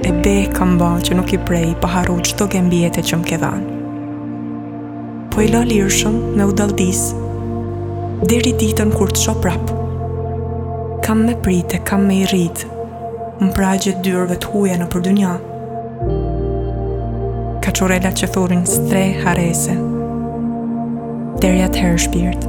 E be kam ba që nuk i prej pa harru çdo gem jete që m'ke dhan. Po i la lirshëm me u daldis, deri ditën kur të sho prap. Kam me prit e kam me i rrit, në pragjet e dyerve të huja nëpër dynja. Kaçurrelat që thurin strehë harrese, deri atëherë shpirt.